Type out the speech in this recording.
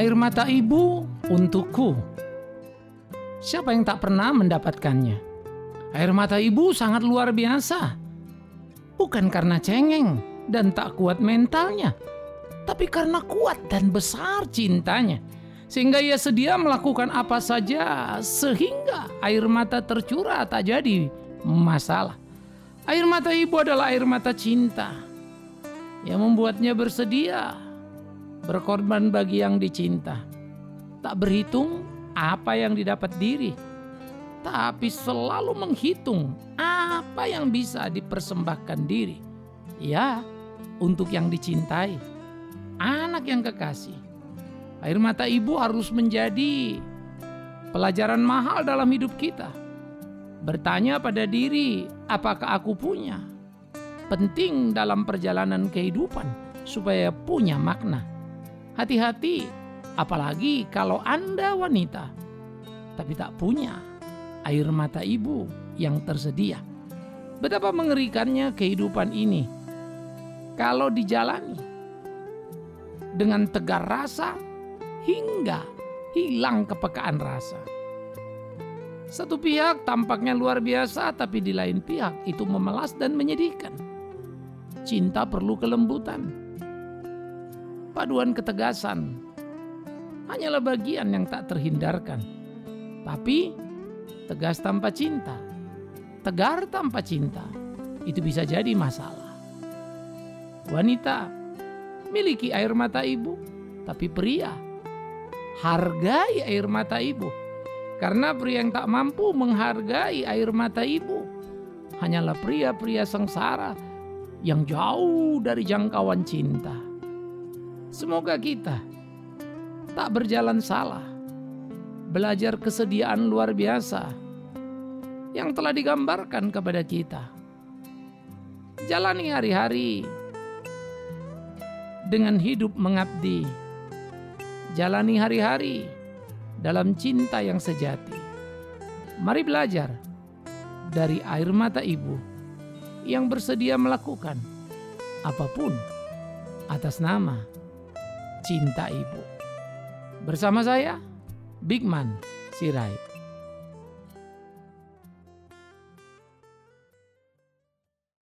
Air mata ibu untukku. Siapa yang tak pernah mendapatkannya? Air mata ibu sangat luar biasa. Bukan karena cengeng dan tak kuat mentalnya, tapi karena kuat dan besar cintanya. Sehingga ia sedia melakukan apa saja sehingga air mata tercurah tak jadi masalah. Air mata ibu adalah air mata cinta yang membuatnya bersedia berkorban bagi yang dicinta. Tak berhitung apa yang didapat diri, tapi selalu menghitung apa yang bisa dipersembahkan diri. Ya, untuk yang dicintai, anak yang kekasih. Air mata ibu harus menjadi pelajaran mahal dalam hidup kita. Bertanya pada diri, apakah aku punya? Penting dalam perjalanan kehidupan supaya punya makna. Hati-hati, apalagi kalau Anda wanita, tapi tak punya air mata ibu yang tersedia. Betapa mengerikannya kehidupan ini kalau dijalani dengan tegar rasa hingga hilang kepekaan rasa. Satu pihak tampaknya luar biasa, tapi di lain pihak itu memelas dan menyedihkan. Cinta perlu kelembutan, paduan ketegasan hanyalah bagian yang tak terhindarkan. Tapi tegas tanpa cinta, tegar tanpa cinta, itu bisa jadi masalah. Wanita miliki air mata ibu, tapi pria hargai air mata ibu. Karena pria yang tak mampu menghargai air mata ibu hanyalah pria-pria sengsara yang jauh dari jangkauan cinta. Semoga kita tak berjalan salah, belajar kesediaan luar biasa yang telah digambarkan kepada kita. Jalani hari-hari dengan hidup mengabdi, jalani hari-hari dalam cinta yang sejati. Mari belajar dari air mata ibu yang bersedia melakukan apa pun atas nama cinta ibu. Bersama saya, Bigman Sirait.